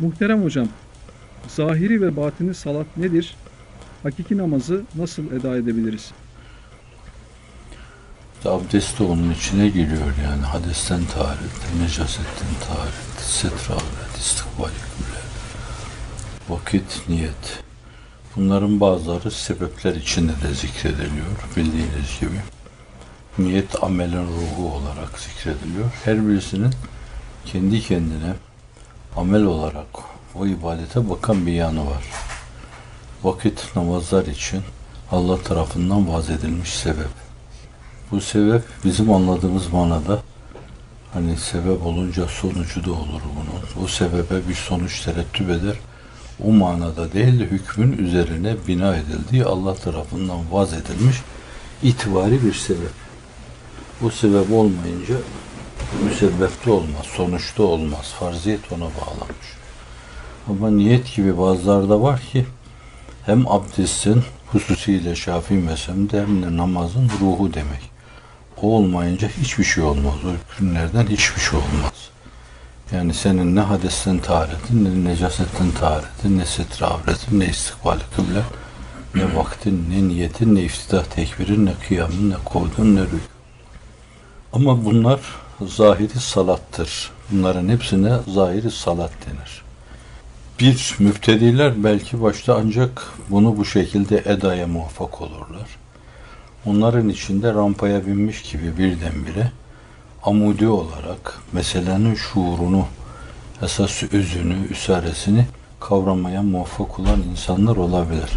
Muhterem hocam, zahiri ve batini salat nedir? Hakiki namazı nasıl eda edebiliriz? Abdest de onun içine giriyor yani. Hadesten taharet, necasetten taharet, setre avret, istikbal vakit, niyet. Bunların bazıları sebepler içinde de zikrediliyor bildiğiniz gibi. Niyet amelin ruhu olarak zikrediliyor. Her birisinin kendi kendine amel olarak o ibadete bakan bir yanı var. Vakit namazlar için Allah tarafından vaz edilmiş sebep. Bu sebep bizim anladığımız manada hani sebep olunca sonucu da olur bunun. O sebebe bir sonuç terettüp eder. O manada değil de hükmün üzerine bina edildiği Allah tarafından vaz edilmiş itivari bir sebep. O sebep olmayınca müsebbepte olmaz, sonuçta olmaz. Farziyet ona bağlanmış. Ama niyet gibi bazılarda var ki hem abdestin hususiyle Şafii mezhebinde hem de namazın ruhu demek. O olmayınca hiçbir şey olmaz. O hükümlerden hiçbir şey olmaz. Yani senin ne hadesten taharetin, ne necasetten taharetin, ne setre avretin, ne istikbali kıble, ne vaktin, ne niyetin, ne iftidah tekbirin, ne kıyamın, ne kovdun, ne rükû. Ama bunlar zahiri salattır. Bunların hepsine zahiri salat denir. Bir müftediler belki başta ancak bunu bu şekilde edaya muvaffak olurlar. Onların içinde rampaya binmiş gibi birdenbire amudi olarak meselenin şuurunu, esas özünü, üsaresini kavramaya muvaffak olan insanlar olabilir.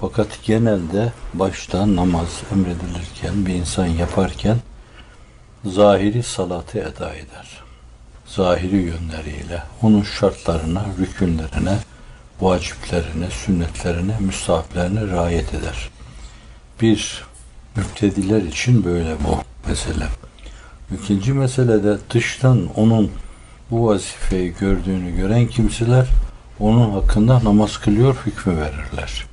Fakat genelde başta namaz emredilirken bir insan yaparken zahiri salatı eda eder. Zahiri yönleriyle onun şartlarına, rükünlerine, vaciplerine, sünnetlerine, müstahaplerine riayet eder. Bir müptediler için böyle bu mesele. İkinci mesele de dıştan onun bu vazifeyi gördüğünü gören kimseler onun hakkında namaz kılıyor hükmü verirler.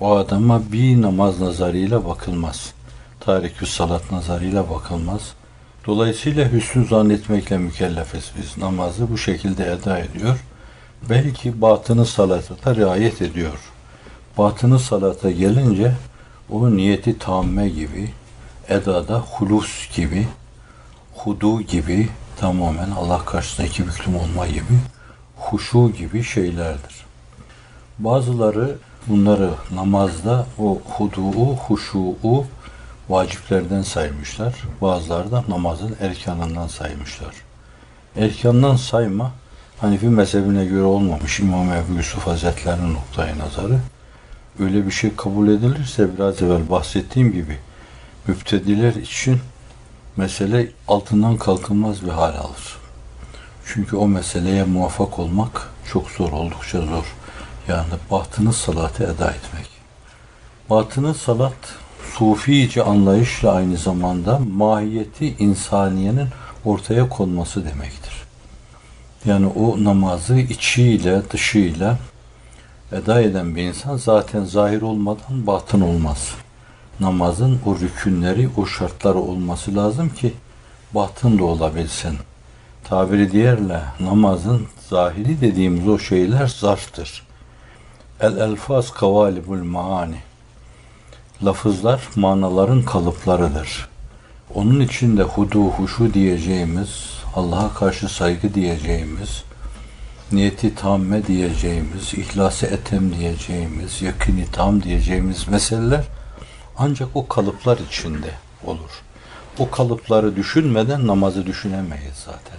O adama bir namaz nazarıyla bakılmaz. Tarikü salat nazarıyla bakılmaz. Dolayısıyla hüsnü zannetmekle mükellefiz biz. Namazı bu şekilde eda ediyor. Belki batını salata da riayet ediyor. Batını salata gelince o niyeti tamme gibi, edada hulus gibi, hudu gibi tamamen Allah karşısında iki büklüm olma gibi, huşu gibi şeylerdir. Bazıları bunları namazda o hudu'u, huşu'u vaciplerden saymışlar. Bazıları da namazın erkanından saymışlar. Erkandan sayma Hanefi mezhebine göre olmamış İmam Ebu Yusuf Hazretleri'nin noktayı nazarı. Öyle bir şey kabul edilirse biraz evvel bahsettiğim gibi müptediler için mesele altından kalkılmaz bir hal alır. Çünkü o meseleye muvaffak olmak çok zor, oldukça zor. Yani batını salatı eda etmek. Batını salat sufice anlayışla aynı zamanda mahiyeti insaniyenin ortaya konması demektir. Yani o namazı içiyle dışıyla eda eden bir insan zaten zahir olmadan batın olmaz. Namazın o rükünleri, o şartları olması lazım ki batın da olabilsin. Tabiri diğerle namazın zahiri dediğimiz o şeyler zarftır. El elfaz kavalibul maani. Lafızlar manaların kalıplarıdır. Onun için de hudu huşu diyeceğimiz, Allah'a karşı saygı diyeceğimiz, niyeti tamme diyeceğimiz, ihlası etem diyeceğimiz, yakini tam diyeceğimiz meseleler ancak o kalıplar içinde olur. O kalıpları düşünmeden namazı düşünemeyiz zaten.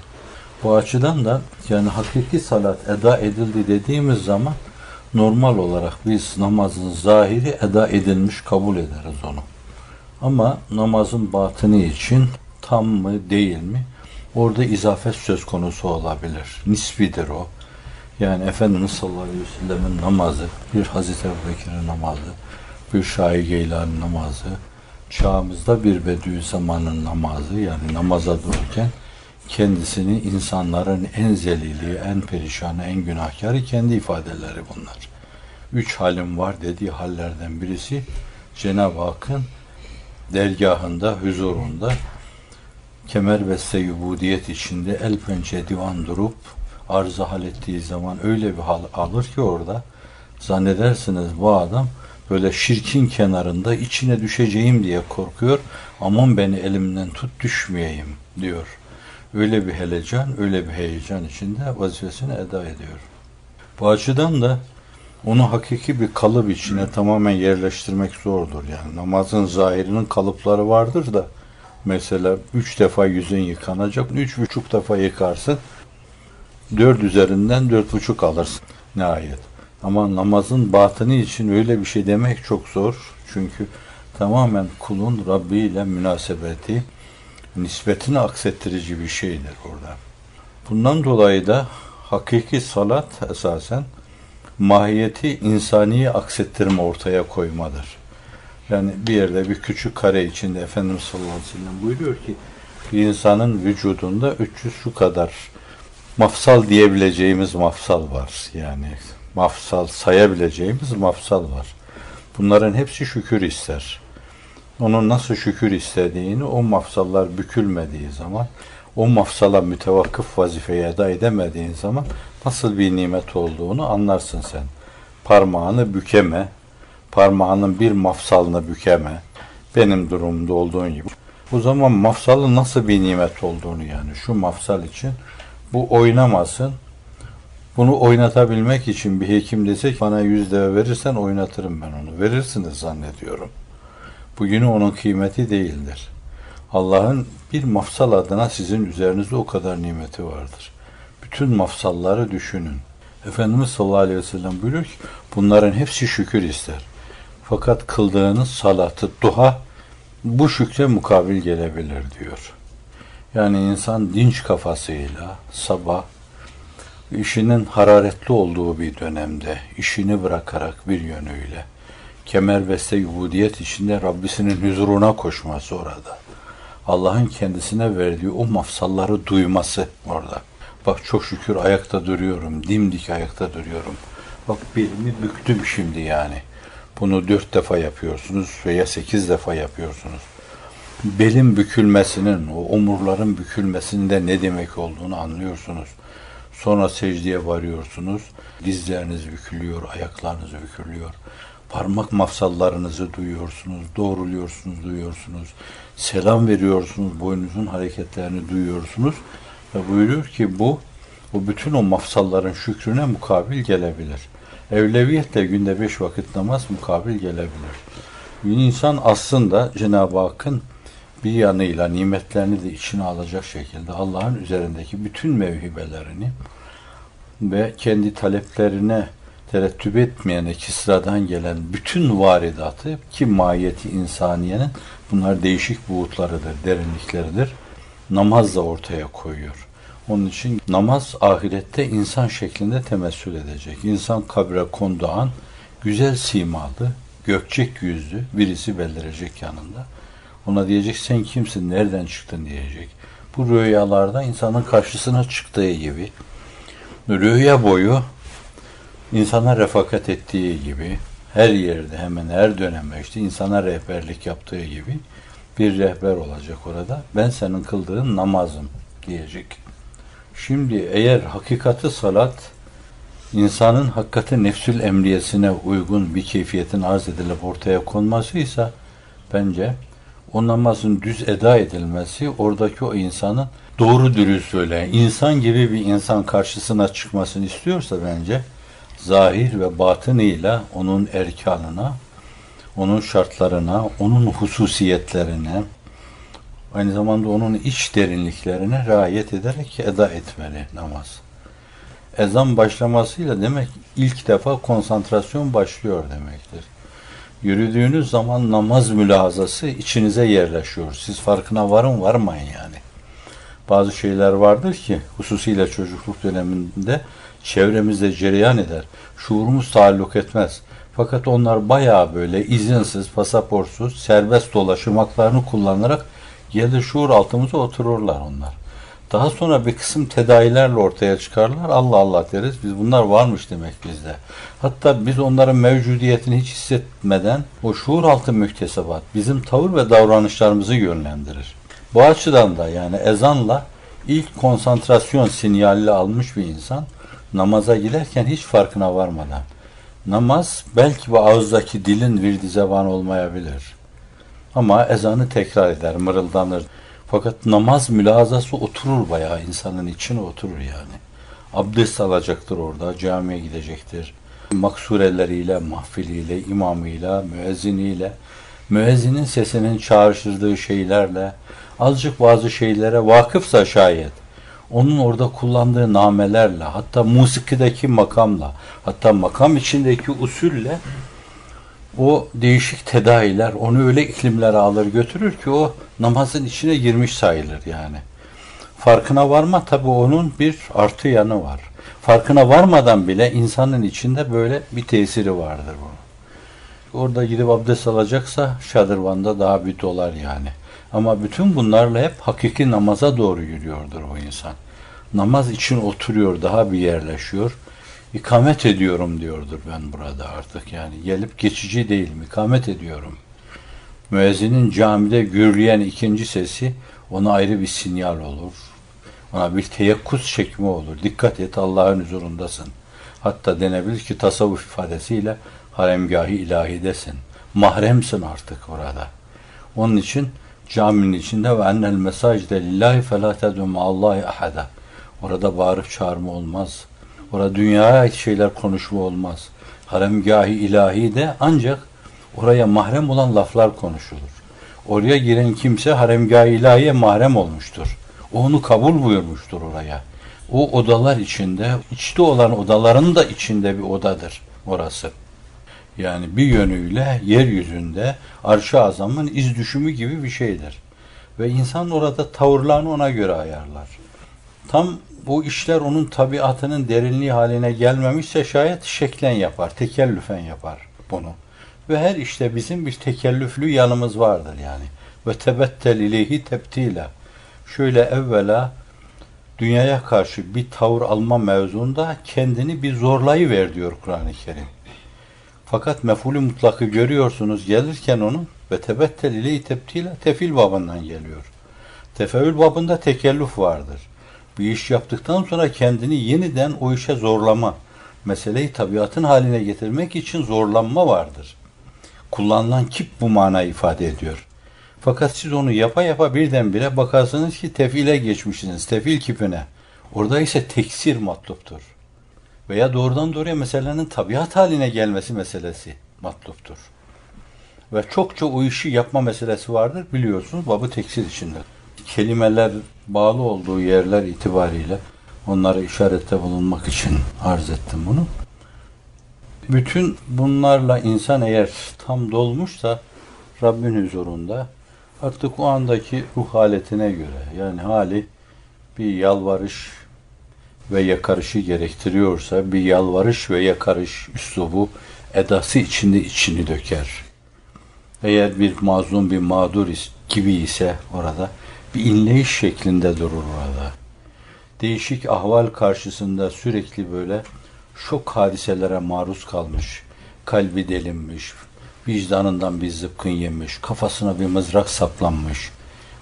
Bu açıdan da yani hakiki salat eda edildi dediğimiz zaman normal olarak biz namazın zahiri eda edilmiş kabul ederiz onu. Ama namazın batını için tam mı değil mi? Orada izafet söz konusu olabilir. Nisbidir o. Yani Efendimiz sallallahu aleyhi ve sellemin namazı, bir Hazreti Ebu Bekir'in namazı, bir Şahi Geylani namazı, çağımızda bir Bediüzzaman'ın namazı yani namaza dururken kendisini insanların en zelili, en perişanı, en günahkarı kendi ifadeleri bunlar. Üç halim var dediği hallerden birisi Cenab-ı Hakk'ın dergahında, huzurunda kemer beste ubudiyet içinde el pençe divan durup arıza hal ettiği zaman öyle bir hal alır ki orada zannedersiniz bu adam böyle şirkin kenarında içine düşeceğim diye korkuyor. Aman beni elimden tut düşmeyeyim diyor. Öyle bir helecan, öyle bir heyecan içinde vazifesini eda ediyor. Bu açıdan da onu hakiki bir kalıp içine tamamen yerleştirmek zordur. Yani namazın zahirinin kalıpları vardır da mesela üç defa yüzün yıkanacak, üç buçuk defa yıkarsın, dört üzerinden dört buçuk alırsın nihayet. Ama namazın batını için öyle bir şey demek çok zor. Çünkü tamamen kulun Rabbi ile münasebeti, nispetini aksettirici bir şeydir orada. Bundan dolayı da hakiki salat esasen mahiyeti insani aksettirme ortaya koymadır. Yani bir yerde bir küçük kare içinde Efendimiz sallallahu aleyhi ve sellem buyuruyor ki bir insanın vücudunda 300 şu kadar mafsal diyebileceğimiz mafsal var. Yani mafsal sayabileceğimiz mafsal var. Bunların hepsi şükür ister. Onun nasıl şükür istediğini o mafsallar bükülmediği zaman o mafsala mütevakkıf vazifeyi eda edemediğin zaman nasıl bir nimet olduğunu anlarsın sen. Parmağını bükeme, parmağının bir mafsalını bükeme, benim durumumda olduğun gibi. O zaman mafsalın nasıl bir nimet olduğunu yani şu mafsal için bu oynamasın. Bunu oynatabilmek için bir hekim desek bana yüz deve verirsen oynatırım ben onu. Verirsiniz zannediyorum. Bugünü onun kıymeti değildir. Allah'ın bir mafsal adına sizin üzerinizde o kadar nimeti vardır. Bütün mafsalları düşünün. Efendimiz sallallahu aleyhi ve sellem buyuruyor ki bunların hepsi şükür ister. Fakat kıldığınız salatı, duha bu şükre mukabil gelebilir diyor. Yani insan dinç kafasıyla sabah işinin hararetli olduğu bir dönemde işini bırakarak bir yönüyle kemer beste ubudiyet içinde Rabbisinin huzuruna koşması orada. Allah'ın kendisine verdiği o mafsalları duyması orada. Bak çok şükür ayakta duruyorum, dimdik ayakta duruyorum. Bak belimi büktüm şimdi yani. Bunu dört defa yapıyorsunuz veya sekiz defa yapıyorsunuz. Belin bükülmesinin, o omurların bükülmesinde ne demek olduğunu anlıyorsunuz. Sonra secdeye varıyorsunuz. Dizleriniz bükülüyor, ayaklarınız bükülüyor. Parmak mafsallarınızı duyuyorsunuz, doğruluyorsunuz, duyuyorsunuz. Selam veriyorsunuz, boynunuzun hareketlerini duyuyorsunuz. Ve buyuruyor ki bu, bu bütün o mafsalların şükrüne mukabil gelebilir. Evleviyetle günde beş vakit namaz mukabil gelebilir. Bir insan aslında Cenab-ı Hakk'ın bir yanıyla nimetlerini de içine alacak şekilde Allah'ın üzerindeki bütün mevhibelerini ve kendi taleplerine terettüp etmeyene kisradan gelen bütün varidatı ki mahiyeti insaniyenin bunlar değişik buğutlarıdır, derinlikleridir. Namazla ortaya koyuyor. Onun için namaz ahirette insan şeklinde temessül edecek. İnsan kabre konduğu an güzel simalı, gökçek yüzlü birisi beldirecek yanında. Ona diyecek sen kimsin, nereden çıktın diyecek. Bu rüyalarda insanın karşısına çıktığı gibi rüya boyu insana refakat ettiği gibi her yerde hemen her dönemde işte insana rehberlik yaptığı gibi bir rehber olacak orada. Ben senin kıldığın namazım diyecek. Şimdi eğer hakikati salat insanın hakikati nefsül emriyesine uygun bir keyfiyetin arz edilip ortaya konmasıysa bence o namazın düz eda edilmesi oradaki o insanın doğru dürüst söyleyen insan gibi bir insan karşısına çıkmasını istiyorsa bence zahir ve batınıyla onun erkanına, onun şartlarına, onun hususiyetlerine, aynı zamanda onun iç derinliklerine riayet ederek eda etmeli namaz. Ezan başlamasıyla demek ilk defa konsantrasyon başlıyor demektir. Yürüdüğünüz zaman namaz mülahazası içinize yerleşiyor. Siz farkına varın varmayın yani. Bazı şeyler vardır ki hususiyle çocukluk döneminde çevremizde cereyan eder. Şuurumuz taalluk etmez. Fakat onlar bayağı böyle izinsiz, pasaportsuz, serbest dolaşım haklarını kullanarak gelir şuur altımıza otururlar onlar. Daha sonra bir kısım tedavilerle ortaya çıkarlar. Allah Allah deriz. Biz bunlar varmış demek bizde. Hatta biz onların mevcudiyetini hiç hissetmeden o şuur altı müktesebat bizim tavır ve davranışlarımızı yönlendirir. Bu açıdan da yani ezanla ilk konsantrasyon sinyalini almış bir insan namaza giderken hiç farkına varmadan namaz belki bu ağızdaki dilin virdi zeban olmayabilir. Ama ezanı tekrar eder, mırıldanır. Fakat namaz mülazası oturur bayağı insanın içine oturur yani. Abdest alacaktır orada, camiye gidecektir. Maksureleriyle, mahfiliyle, imamıyla, müezziniyle, müezzinin sesinin çağrıştırdığı şeylerle, azıcık bazı şeylere vakıfsa şayet, onun orada kullandığı namelerle, hatta musikideki makamla, hatta makam içindeki usulle o değişik tedailer onu öyle iklimlere alır götürür ki o namazın içine girmiş sayılır yani. Farkına varma tabi onun bir artı yanı var. Farkına varmadan bile insanın içinde böyle bir tesiri vardır bu. Orada gidip abdest alacaksa şadırvanda daha bir dolar yani. Ama bütün bunlarla hep hakiki namaza doğru yürüyordur o insan. Namaz için oturuyor, daha bir yerleşiyor. İkamet ediyorum diyordur ben burada artık yani. Gelip geçici değilim, ikamet ediyorum. Müezzinin camide gürleyen ikinci sesi ona ayrı bir sinyal olur. Ona bir teyakkuz çekme olur. Dikkat et Allah'ın huzurundasın. Hatta denebilir ki tasavvuf ifadesiyle haremgahı ilahidesin. Mahremsin artık orada. Onun için caminin içinde ve ennel mesajde lillahi felâ Allahi ahada. Orada bağırıp çağırma olmaz. Orada dünyaya ait şeyler konuşma olmaz. Haremgahı ilahi de ancak oraya mahrem olan laflar konuşulur. Oraya giren kimse haremgahı ilahiye mahrem olmuştur. Onu kabul buyurmuştur oraya. O odalar içinde, içte olan odaların da içinde bir odadır orası. Yani bir yönüyle yeryüzünde arş-ı azamın iz düşümü gibi bir şeydir. Ve insan orada tavırlarını ona göre ayarlar. Tam bu işler onun tabiatının derinliği haline gelmemişse şayet şeklen yapar, tekellüfen yapar bunu. Ve her işte bizim bir tekellüflü yanımız vardır yani. Ve tebettel ileyhi tebtila. Şöyle evvela dünyaya karşı bir tavır alma mevzunda kendini bir zorlayıver diyor Kur'an-ı Kerim. Fakat mefulü mutlakı görüyorsunuz gelirken onun ve tebettel ileyhi tebtila tefil babından geliyor. Tefeül babında tekellüf vardır bir iş yaptıktan sonra kendini yeniden o işe zorlama, meseleyi tabiatın haline getirmek için zorlanma vardır. Kullanılan kip bu manayı ifade ediyor. Fakat siz onu yapa yapa birdenbire bakarsınız ki tefile geçmişsiniz, tefil kipine. Orada ise teksir matluptur. Veya doğrudan doğruya meselenin tabiat haline gelmesi meselesi matluptur. Ve çokça o işi yapma meselesi vardır biliyorsunuz babı teksir içindir kelimeler bağlı olduğu yerler itibariyle onları işarette bulunmak için arz ettim bunu. Bütün bunlarla insan eğer tam dolmuşsa Rabbin huzurunda artık o andaki ruh haletine göre yani hali bir yalvarış ve yakarışı gerektiriyorsa bir yalvarış ve yakarış üslubu edası içinde içini döker. Eğer bir mazlum bir mağdur gibi ise orada bir inleyiş şeklinde durur orada. Değişik ahval karşısında sürekli böyle şok hadiselere maruz kalmış, kalbi delinmiş, vicdanından bir zıpkın yemiş, kafasına bir mızrak saplanmış.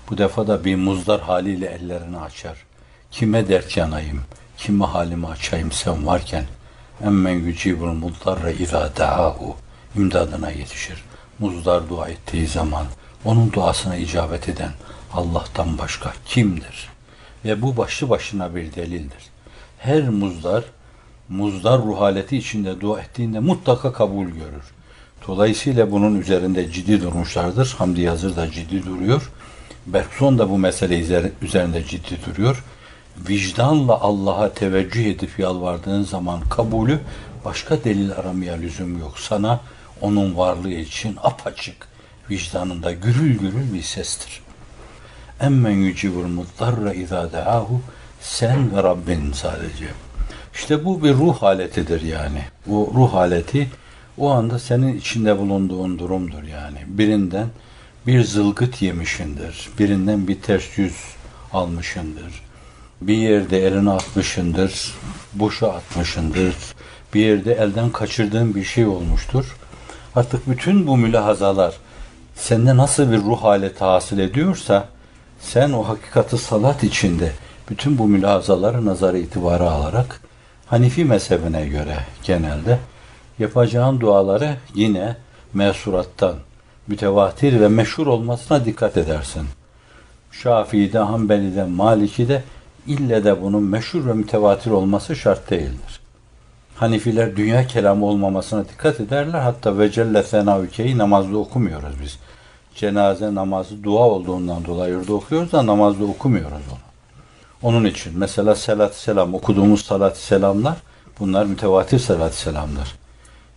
Bu defa da bir muzdar haliyle ellerini açar. Kime dert yanayım, kime halimi açayım sen varken emmen yücibul muddarra izâ da'ahu imdadına yetişir. Muzdar dua ettiği zaman onun duasına icabet eden Allah'tan başka kimdir? Ve bu başlı başına bir delildir. Her muzdar, muzdar ruh haleti içinde dua ettiğinde mutlaka kabul görür. Dolayısıyla bunun üzerinde ciddi durmuşlardır. Hamdi Yazır da ciddi duruyor. Bergson da bu mesele üzerinde ciddi duruyor. Vicdanla Allah'a teveccüh edip yalvardığın zaman kabulü başka delil aramaya lüzum yok. Sana onun varlığı için apaçık vicdanında gürül gürül bir sestir. Emmen yücibul muttarra izâ de'ahu sen ve Rabbin sadece. İşte bu bir ruh haletidir yani. Bu ruh haleti o anda senin içinde bulunduğun durumdur yani. Birinden bir zılgıt yemişindir. Birinden bir ters yüz almışındır. Bir yerde elini atmışındır. Boşa atmışındır. Bir yerde elden kaçırdığın bir şey olmuştur. Artık bütün bu mülahazalar sende nasıl bir ruh haleti hasıl ediyorsa sen o hakikati salat içinde Bütün bu mülazaları nazara itibara alarak Hanifi mezhebine göre genelde yapacağın duaları yine mesurattan, mütevatir ve meşhur olmasına dikkat edersin. Şafii'de, Hanbeli'de, Maliki'de ille de bunun meşhur ve mütevatir olması şart değildir. Hanifiler dünya kelamı olmamasına dikkat ederler. Hatta ve celle senavükeyi namazda okumuyoruz biz. Cenaze namazı dua olduğundan dolayı orada okuyoruz da namazda okumuyoruz onu. Onun için mesela salat selam okuduğumuz salat selamlar bunlar mütevatir salat selamlar.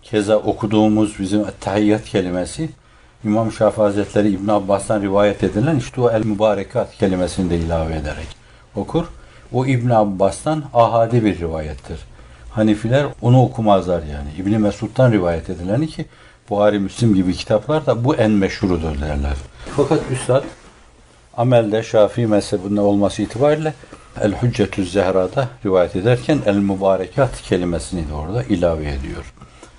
Keza okuduğumuz bizim tahiyyat kelimesi İmam Şafii Hazretleri İbn Abbas'tan rivayet edilen işte o el mübarekat kelimesini de ilave ederek okur. O İbn Abbas'tan ahadi bir rivayettir. Hanifiler onu okumazlar yani. İbni Mesud'dan rivayet edileni ki Buhari Müslim gibi kitaplar da bu en meşhurudur derler. Fakat Üstad amelde Şafii mezhebinde olması itibariyle El Hüccetü Zehra'da rivayet ederken El Mübarekat kelimesini de orada ilave ediyor.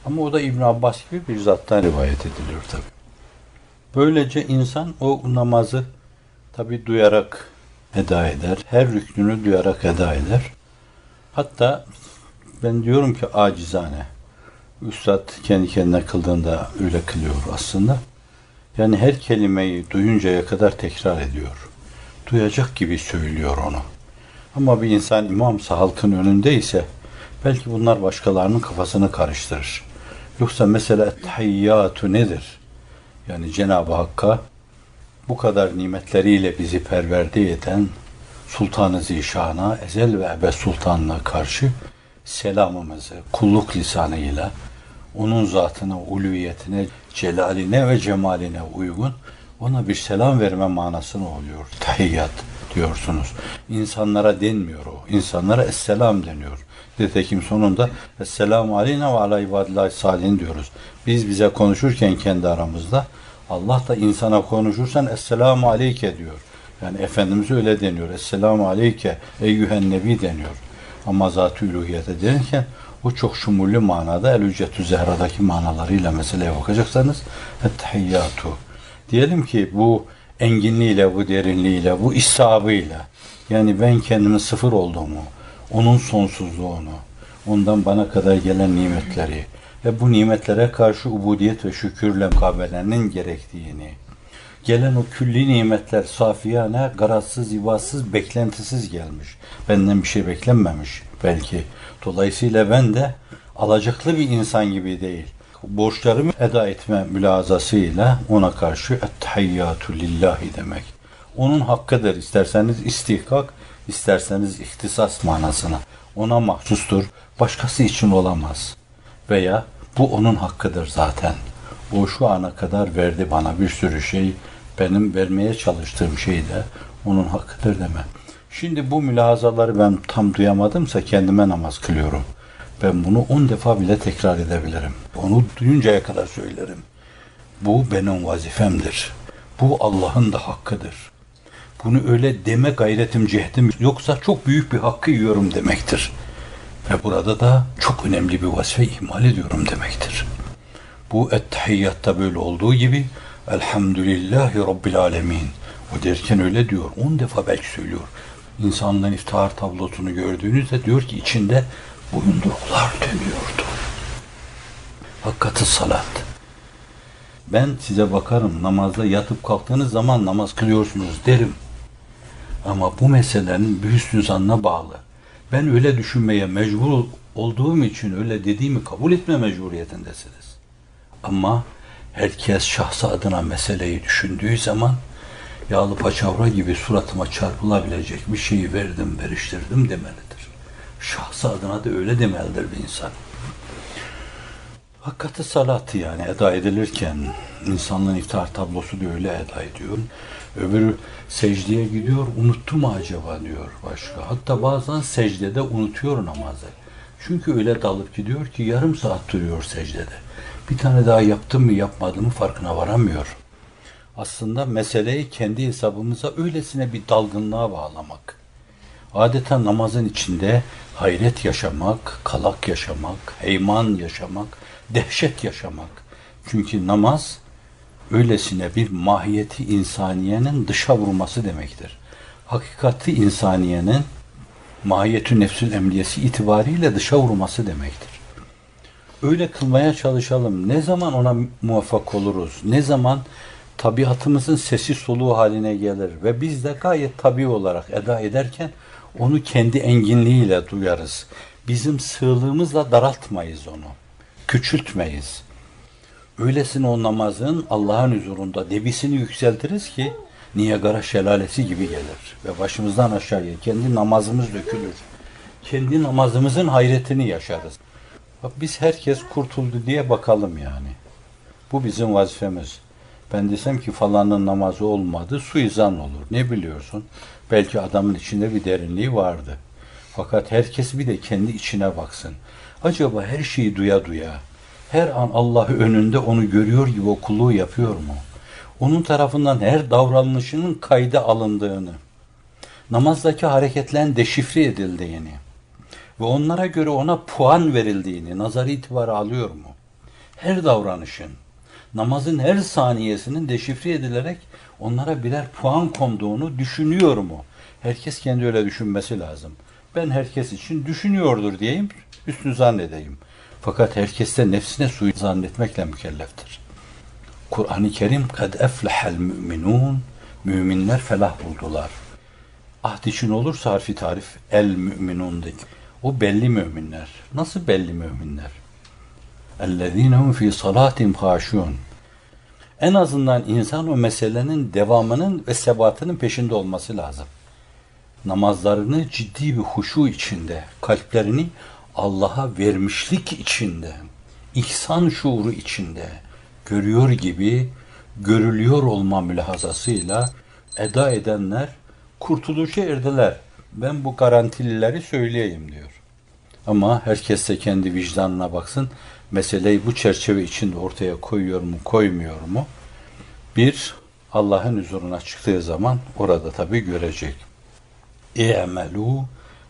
Ama o da İbn Abbas gibi bir zattan rivayet ediliyor tabi. Böylece insan o namazı tabi duyarak eda eder. Her rüknünü duyarak eda eder. Hatta ben diyorum ki acizane. Üstad kendi kendine kıldığında öyle kılıyor aslında. Yani her kelimeyi duyuncaya kadar tekrar ediyor. Duyacak gibi söylüyor onu. Ama bir insan imamsa halkın önünde ise belki bunlar başkalarının kafasını karıştırır. Yoksa mesela tahiyyatü nedir? Yani Cenab-ı Hakk'a bu kadar nimetleriyle bizi perverde eden Sultan-ı Zişan'a, ezel ve ebed sultanına karşı selamımızı kulluk lisanıyla onun zatına, uluviyetine, celaline ve cemaline uygun ona bir selam verme manasını oluyor. Tahiyyat diyorsunuz. İnsanlara denmiyor o. İnsanlara esselam deniyor. Nitekim sonunda Esselamu aleyna ve ala ibadillahi salihin diyoruz. Biz bize konuşurken kendi aramızda Allah da insana konuşursan Esselamu aleyke diyor. Yani Efendimiz öyle deniyor. Esselamu aleyke eyyühen nebi deniyor. Ama zat-ı üluhiyete denirken o çok şumullü manada El-Üccetü Zehra'daki manalarıyla meseleye bakacaksanız Et-Tahiyyatu. Diyelim ki bu enginliğiyle, bu derinliğiyle, bu isabıyla yani ben kendimin sıfır olduğumu, onun sonsuzluğunu, ondan bana kadar gelen nimetleri ve bu nimetlere karşı ubudiyet ve şükürle mukabelenin gerektiğini, gelen o külli nimetler safiyane, garazsız, ibasız, beklentisiz gelmiş. Benden bir şey beklenmemiş belki. Dolayısıyla ben de alacaklı bir insan gibi değil. Borçlarımı eda etme mülazasıyla ona karşı ettehiyyatü lillahi demek. Onun hakkıdır. İsterseniz istihkak, isterseniz ihtisas manasına. Ona mahsustur. Başkası için olamaz. Veya bu onun hakkıdır zaten. O şu ana kadar verdi bana bir sürü şey. Benim vermeye çalıştığım şey de onun hakkıdır deme. Şimdi bu mülahazaları ben tam duyamadımsa kendime namaz kılıyorum. Ben bunu on defa bile tekrar edebilirim. Onu duyuncaya kadar söylerim. Bu benim vazifemdir. Bu Allah'ın da hakkıdır. Bunu öyle deme gayretim, cehdim yoksa çok büyük bir hakkı yiyorum demektir. Ve burada da çok önemli bir vazife ihmal ediyorum demektir. Bu ettehiyyatta böyle olduğu gibi Elhamdülillahi Rabbil Alemin. O derken öyle diyor. On defa belki söylüyor. İnsanların iftihar tablosunu gördüğünüzde diyor ki içinde boyunduruklar dönüyordu. Hakikati salat. Ben size bakarım namazda yatıp kalktığınız zaman namaz kılıyorsunuz derim. Ama bu meselenin bir hüsnü zannına bağlı. Ben öyle düşünmeye mecbur olduğum için öyle dediğimi kabul etme mecburiyetindesiniz. Ama herkes şahsı adına meseleyi düşündüğü zaman yağlı paçavra gibi suratıma çarpılabilecek bir şeyi verdim, veriştirdim demelidir. Şahsı adına da öyle demelidir bir insan. Hakikati salatı yani eda edilirken insanlığın iftar tablosu da öyle eda ediyor. Öbürü secdeye gidiyor, unuttu mu acaba diyor başka. Hatta bazen secdede unutuyor namazı. Çünkü öyle dalıp gidiyor ki yarım saat duruyor secdede. Bir tane daha yaptım mı yapmadım mı farkına varamıyor. Aslında meseleyi kendi hesabımıza öylesine bir dalgınlığa bağlamak. Adeta namazın içinde hayret yaşamak, kalak yaşamak, heyman yaşamak, dehşet yaşamak. Çünkü namaz öylesine bir mahiyeti insaniyenin dışa vurması demektir. Hakikati insaniyenin mahiyetü nefsül emniyesi itibariyle dışa vurması demektir. Öyle kılmaya çalışalım. Ne zaman ona muvaffak oluruz? Ne zaman tabiatımızın sesi soluğu haline gelir ve biz de gayet tabi olarak eda ederken onu kendi enginliğiyle duyarız. Bizim sığlığımızla daraltmayız onu. Küçültmeyiz. Öylesine o namazın Allah'ın huzurunda debisini yükseltiriz ki Niagara şelalesi gibi gelir. Ve başımızdan aşağıya kendi namazımız dökülür. Kendi namazımızın hayretini yaşarız. Bak biz herkes kurtuldu diye bakalım yani. Bu bizim vazifemiz. Ben desem ki falanın namazı olmadı, suizan olur. Ne biliyorsun? Belki adamın içinde bir derinliği vardı. Fakat herkes bir de kendi içine baksın. Acaba her şeyi duya duya, her an Allah önünde onu görüyor gibi o kulluğu yapıyor mu? Onun tarafından her davranışının kayda alındığını, namazdaki hareketlerin deşifre edildiğini ve onlara göre ona puan verildiğini nazar itibarı alıyor mu? Her davranışın, namazın her saniyesinin deşifre edilerek onlara birer puan konduğunu düşünüyor mu? Herkes kendi öyle düşünmesi lazım. Ben herkes için düşünüyordur diyeyim, üstünü zannedeyim. Fakat herkes de nefsine suyu zannetmekle mükelleftir. Kur'an-ı Kerim kad eflehel müminun müminler felah buldular. Ahd için olursa harfi tarif el müminundaki. O belli müminler. Nasıl belli müminler? اَلَّذ۪ينَهُمْ fi salatim haşun. En azından insan o meselenin devamının ve sebatının peşinde olması lazım. Namazlarını ciddi bir huşu içinde, kalplerini Allah'a vermişlik içinde, ihsan şuuru içinde görüyor gibi görülüyor olma mülahazasıyla eda edenler kurtuluşa erdiler. Ben bu garantilileri söyleyeyim diyor. Ama herkes de kendi vicdanına baksın. Meseleyi bu çerçeve içinde ortaya koyuyor mu, koymuyor mu? Bir, Allah'ın huzuruna çıktığı zaman orada tabi görecek. İ'melû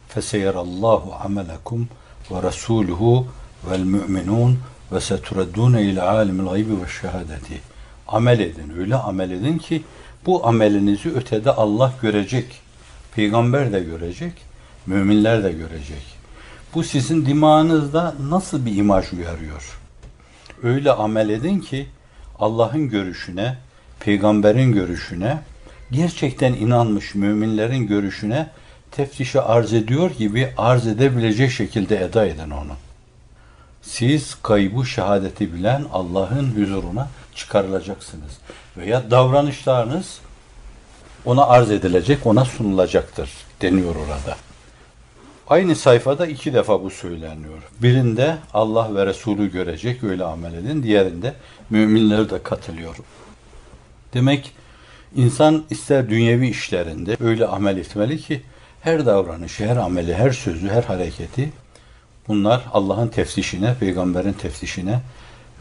feseyerallahu amelekum ve resuluhu vel müminun ve setureddûne ile alimil gaybi ve şehadeti. Amel edin, öyle amel edin ki bu amelinizi ötede Allah görecek. Peygamber de görecek, müminler de görecek. Bu sizin dimağınızda nasıl bir imaj uyarıyor? Öyle amel edin ki Allah'ın görüşüne, peygamberin görüşüne, gerçekten inanmış müminlerin görüşüne teftişe arz ediyor gibi arz edebilecek şekilde eda edin onu. Siz kaybı şehadeti bilen Allah'ın huzuruna çıkarılacaksınız. Veya davranışlarınız ona arz edilecek, ona sunulacaktır deniyor orada. Aynı sayfada iki defa bu söyleniyor. Birinde Allah ve Resulü görecek, öyle amel edin. Diğerinde müminler de katılıyor. Demek insan ister dünyevi işlerinde öyle amel etmeli ki her davranışı, her ameli, her sözü, her hareketi bunlar Allah'ın teftişine, peygamberin teftişine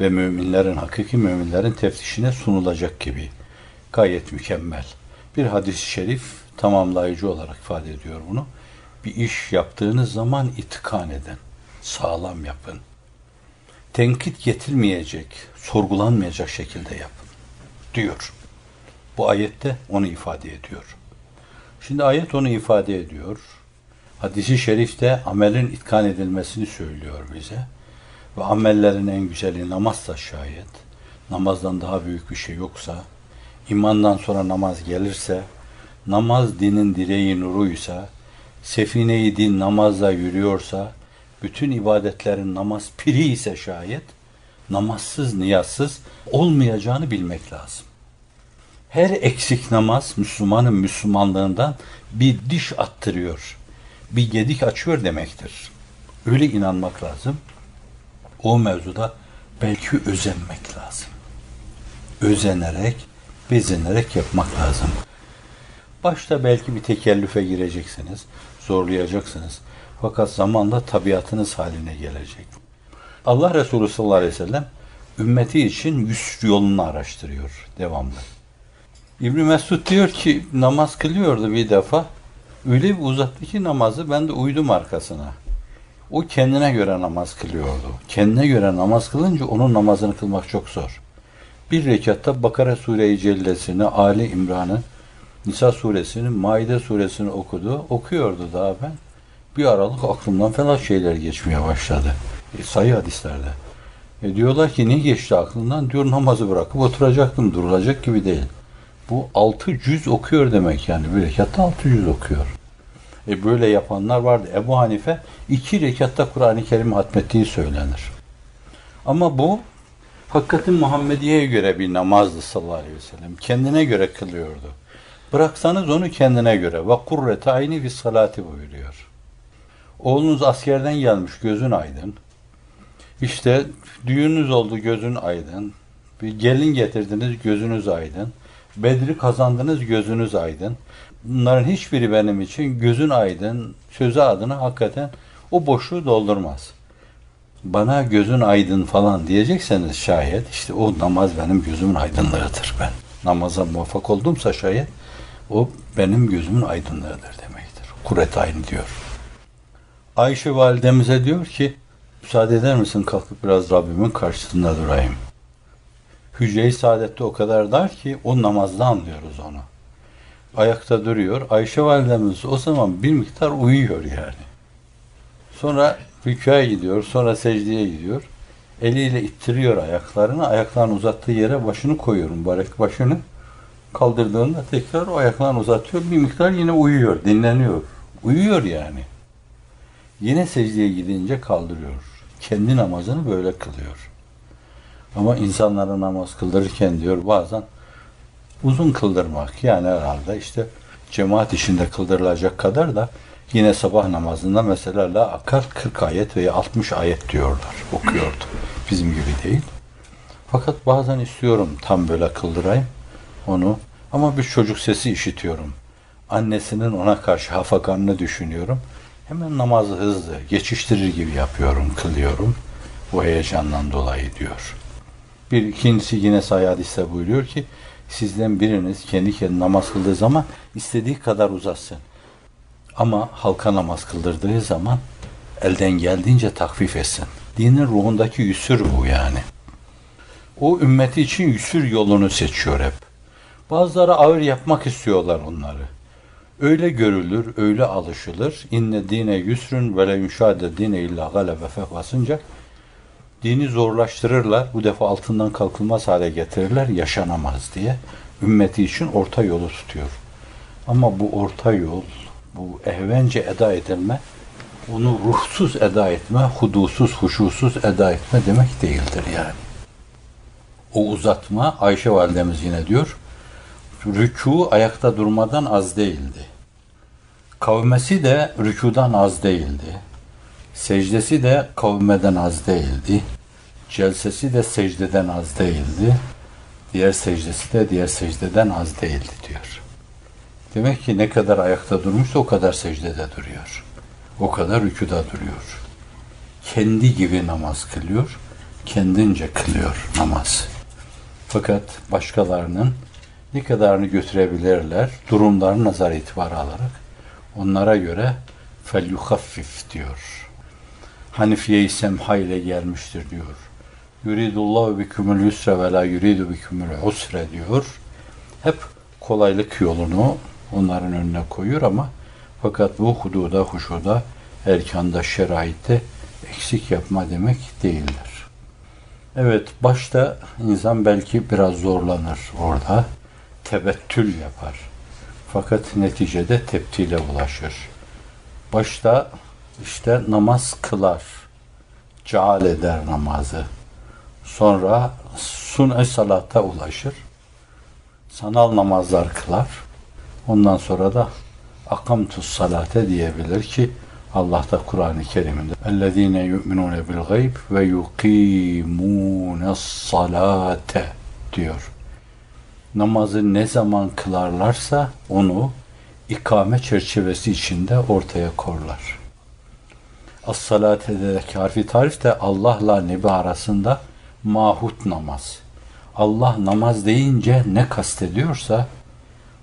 ve müminlerin, hakiki müminlerin teftişine sunulacak gibi. Gayet mükemmel. Bir hadis-i şerif tamamlayıcı olarak ifade ediyor bunu. Bir iş yaptığınız zaman itkan edin. Sağlam yapın. Tenkit getirmeyecek, sorgulanmayacak şekilde yapın. Diyor. Bu ayette onu ifade ediyor. Şimdi ayet onu ifade ediyor. Hadisi şerifte amelin itkan edilmesini söylüyor bize. Ve amellerin en güzeli namazsa şayet, namazdan daha büyük bir şey yoksa, imandan sonra namaz gelirse, namaz dinin direği nuruysa, sefine-i din namazla yürüyorsa, bütün ibadetlerin namaz piri ise şayet, namazsız, niyazsız olmayacağını bilmek lazım. Her eksik namaz Müslümanın Müslümanlığından bir diş attırıyor. Bir gedik açıyor demektir. Öyle inanmak lazım. O mevzuda belki özenmek lazım. Özenerek, bezenerek yapmak lazım. Başta belki bir tekellüfe gireceksiniz, zorlayacaksınız. Fakat zamanla tabiatınız haline gelecek. Allah Resulü sallallahu aleyhi ve sellem ümmeti için yüz yolunu araştırıyor devamlı. İbn Mesud diyor ki namaz kılıyordu bir defa. Öyle bir uzattı ki namazı ben de uydum arkasına. O kendine göre namaz kılıyordu. Kendine göre namaz kılınca onun namazını kılmak çok zor. Bir rekatta Bakara Sure-i Cellesini, Ali İmran'ı, Nisa suresini, Maide suresini okudu. Okuyordu daha ben. Bir aralık aklımdan falan şeyler geçmeye başladı. E, sayı hadislerde. E, diyorlar ki ne geçti aklından? Diyor namazı bırakıp oturacaktım. Durulacak gibi değil. Bu altı cüz okuyor demek yani. Bir rekatta altı cüz okuyor. E böyle yapanlar vardı. Ebu Hanife iki rekatta Kur'an-ı Kerim hatmettiği söylenir. Ama bu hakikatin Muhammediye'ye göre bir namazdı sallallahu aleyhi ve sellem. Kendine göre kılıyordu. Bıraksanız onu kendine göre. Ve kurrete ayni bir salati buyuruyor. Oğlunuz askerden gelmiş gözün aydın. İşte düğününüz oldu gözün aydın. Bir gelin getirdiniz gözünüz aydın. Bedri kazandınız gözünüz aydın. Bunların hiçbiri benim için gözün aydın sözü adına hakikaten o boşluğu doldurmaz. Bana gözün aydın falan diyecekseniz şayet işte o namaz benim gözümün aydınlığıdır ben. Namaza muvaffak oldumsa şayet o benim gözümün aydınlığıdır demektir. Kuret aynı diyor. Ayşe validemize diyor ki müsaade eder misin kalkıp biraz Rabbimin karşısında durayım. Hücre-i saadette o kadar dar ki o namazda anlıyoruz onu. Ayakta duruyor. Ayşe validemiz o zaman bir miktar uyuyor yani. Sonra rükûa gidiyor, sonra secdeye gidiyor. Eliyle ittiriyor ayaklarını. Ayaklarını uzattığı yere başını koyuyor mübarek başını. Kaldırdığında tekrar o ayaklarını uzatıyor. Bir miktar yine uyuyor, dinleniyor. Uyuyor yani. Yine secdeye gidince kaldırıyor. Kendi namazını böyle kılıyor. Ama insanlara namaz kıldırırken diyor bazen uzun kıldırmak. Yani herhalde işte cemaat işinde kıldırılacak kadar da yine sabah namazında mesela la akar 40 ayet veya 60 ayet diyorlar. Okuyordu. Bizim gibi değil. Fakat bazen istiyorum tam böyle kıldırayım onu. Ama bir çocuk sesi işitiyorum. Annesinin ona karşı hafakanını düşünüyorum. Hemen namazı hızlı, geçiştirir gibi yapıyorum, kılıyorum. Bu heyecandan dolayı diyor. Bir ikincisi yine sayı hadiste buyuruyor ki sizden biriniz kendi kendine namaz kıldığı zaman istediği kadar uzatsın. Ama halka namaz kıldırdığı zaman elden geldiğince takfif etsin. Dinin ruhundaki yüsür bu yani. O ümmeti için yüsür yolunu seçiyor hep. Bazıları ağır yapmak istiyorlar onları. Öyle görülür, öyle alışılır. İnne dine yüsrün ve le yunşade dine illa galebe basınca dini zorlaştırırlar. Bu defa altından kalkılmaz hale getirirler. Yaşanamaz diye. Ümmeti için orta yolu tutuyor. Ama bu orta yol, bu ehvence eda edilme, onu ruhsuz eda etme, hudusuz, huşusuz eda etme demek değildir yani. O uzatma, Ayşe validemiz yine diyor, rükû ayakta durmadan az değildi. Kavmesi de rükudan az değildi. Secdesi de kavmeden az değildi. Celsesi de secdeden az değildi. Diğer secdesi de diğer secdeden az değildi diyor. Demek ki ne kadar ayakta durmuşsa o kadar secdede duruyor. O kadar rükuda duruyor. Kendi gibi namaz kılıyor. Kendince kılıyor namaz. Fakat başkalarının ne kadarını götürebilirler durumlarını nazar itibarı alarak onlara göre fel yuhaffif diyor. Hanifiye-i semha ile gelmiştir diyor. Yuridullahu bikumul yusre ve la yuridu bikumul usre diyor. Hep kolaylık yolunu onların önüne koyuyor ama fakat bu hududa, huşuda, erkanda, şeraitte eksik yapma demek değildir. Evet, başta insan belki biraz zorlanır orada. Tebettül yapar. Fakat neticede teptile ulaşır. Başta işte namaz kılar. Ceal eder namazı. Sonra sune salata ulaşır. Sanal namazlar kılar. Ondan sonra da akamtus salate diyebilir ki Allah da Kur'an-ı Kerim'inde ellezine yu'minune bil gayb ve yuqimune salate diyor. Namazı ne zaman kılarlarsa onu ikame çerçevesi içinde ortaya korlar. As-salat ederek harfi tarif de Allah'la Nebi arasında mahut namaz. Allah namaz deyince ne kastediyorsa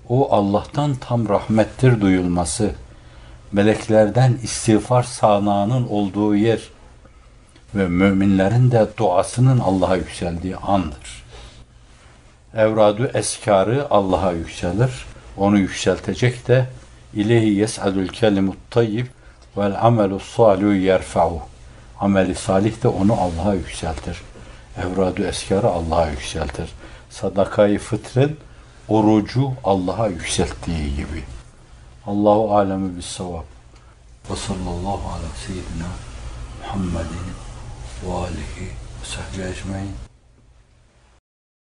o Allah'tan tam rahmettir duyulması, meleklerden istiğfar sağanağının olduğu yer ve müminlerin de duasının Allah'a yükseldiği andır. Evradu eskarı Allah'a yükselir. Onu yükseltecek de İlehi yes'adul kelimut tayyib Vel amelu salihu yerfa'u. Ameli salih de onu Allah'a yükseltir. Evradu eskarı Allah'a yükseltir. Sadakayı fıtret orucu Allah'a yükselttiği gibi. Allahu alemi bis sevap. Ve sallallahu ala seyyidina Muhammedin ve alihi ve sahbihi ecmain.